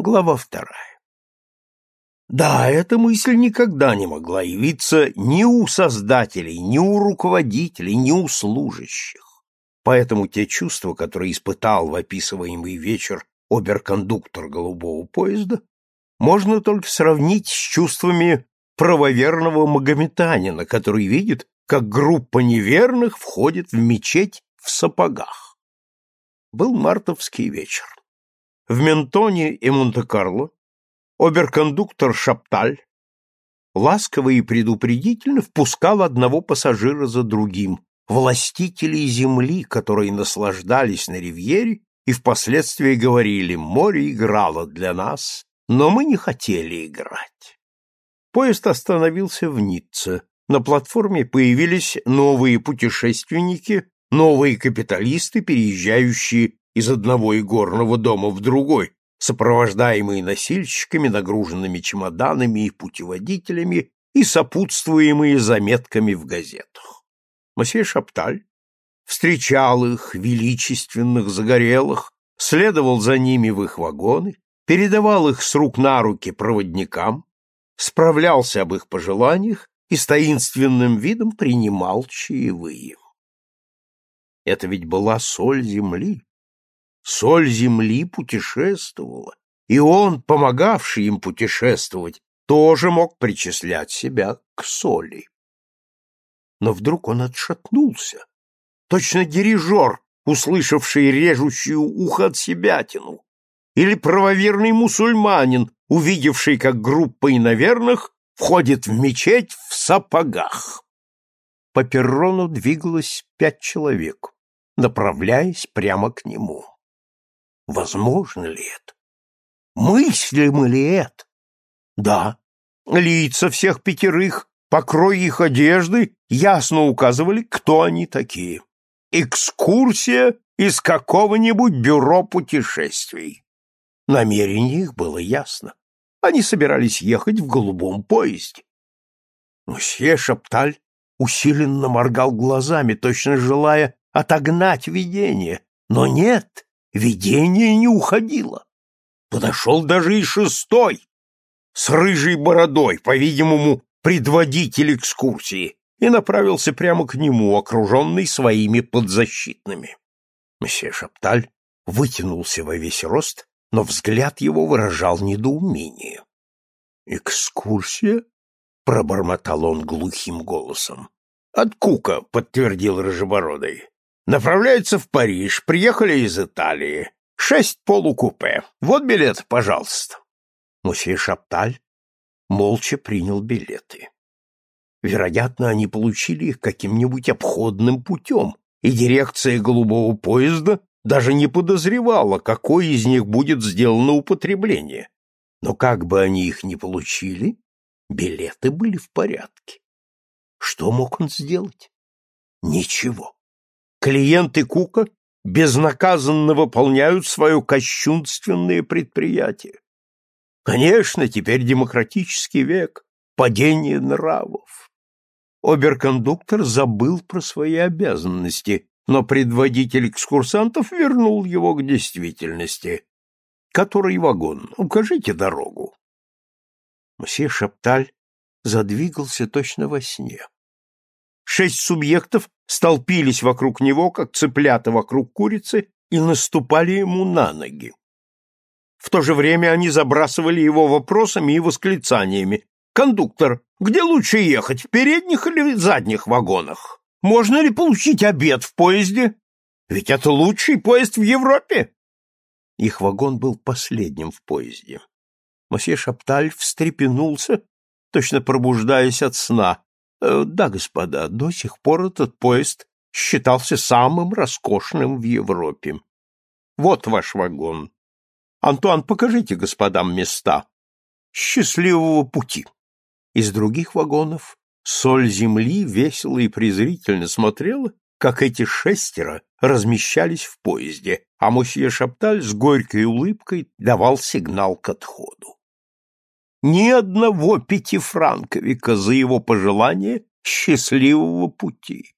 Глава вторая. Да, эта мысль никогда не могла явиться ни у создателей, ни у руководителей, ни у служащих. Поэтому те чувства, которые испытал в описываемый вечер оберкондуктор голубого поезда, можно только сравнить с чувствами правоверного магометанина, который видит, как группа неверных входит в мечеть в сапогах. Был мартовский вечер. В Ментоне и Монте-Карло оберкондуктор Шапталь ласково и предупредительно впускал одного пассажира за другим, властителей земли, которые наслаждались на ривьере и впоследствии говорили «море играло для нас, но мы не хотели играть». Поезд остановился в Ницце. На платформе появились новые путешественники, новые капиталисты, переезжающие из одного игорного дома в другой, сопровождаемые носильщиками, нагруженными чемоданами и путеводителями и сопутствуемые заметками в газетах. Мосье Шапталь встречал их, величественных, загорелых, следовал за ними в их вагоны, передавал их с рук на руки проводникам, справлялся об их пожеланиях и с таинственным видом принимал чаевые. Это ведь была соль земли, соль земли путешествовала, и он, помогавший им путешествовать, тоже мог причислять себя к соли. Но вдруг он отшатнулся, точно дирижер, услышавший режущую ухо от себятину, или правоверный мусульманин, увидевший, как группа иноверных входит в мечеть в сапогах. По перрону двигалось пять человек, направляясь прямо к нему. Возможно ли это? Мыслимо ли это? Да, лица всех пятерых, покрой их одежды ясно указывали, кто они такие. Экскурсия из какого-нибудь бюро путешествий. Намерение их было ясно. Они собирались ехать в голубом поезде. Мсье Шапталь усиленно моргал глазами, точно желая отогнать видение, но нет, Видение не уходило. Подошел даже и шестой, с рыжей бородой, по-видимому, предводитель экскурсии, и направился прямо к нему, окруженный своими подзащитными. Месье Шапталь вытянулся во весь рост, но взгляд его выражал недоумение. «Экскурсия?» — пробормотал он глухим голосом. «От Кука», — подтвердил Рыжебородый. Направляется в Париж, приехали из Италии. Шесть полукупе. Вот билет, пожалуйста. Мусье Шапталь молча принял билеты. Вероятно, они получили их каким-нибудь обходным путем, и дирекция голубого поезда даже не подозревала, какое из них будет сделано употребление. Но как бы они их ни получили, билеты были в порядке. Что мог он сделать? Ничего. Клиенты Кука безнаказанно выполняют свое кощунственное предприятие. Конечно, теперь демократический век, падение нравов. Оберкондуктор забыл про свои обязанности, но предводитель экскурсантов вернул его к действительности. Который вагон? Укажите дорогу. Мсье Шапталь задвигался точно во сне. Шесть субъектов столпились вокруг него, как цыплята вокруг курицы, и наступали ему на ноги. В то же время они забрасывали его вопросами и восклицаниями. «Кондуктор, где лучше ехать, в передних или в задних вагонах? Можно ли получить обед в поезде? Ведь это лучший поезд в Европе!» Их вагон был последним в поезде. Мосье Шапталь встрепенулся, точно пробуждаясь от сна, да, господа, до сих пор этот поезд считался самым роскошным в Европе. Вот ваш вагон. Антуан, покажите господам места. Счастливого пути. Из других вагонов соль земли весело и презрительно смотрела, как эти шестеро размещались в поезде, а мосье Шапталь с горькой улыбкой давал сигнал к отходу ни одного пятифранковика за его пожелание счастливого пути.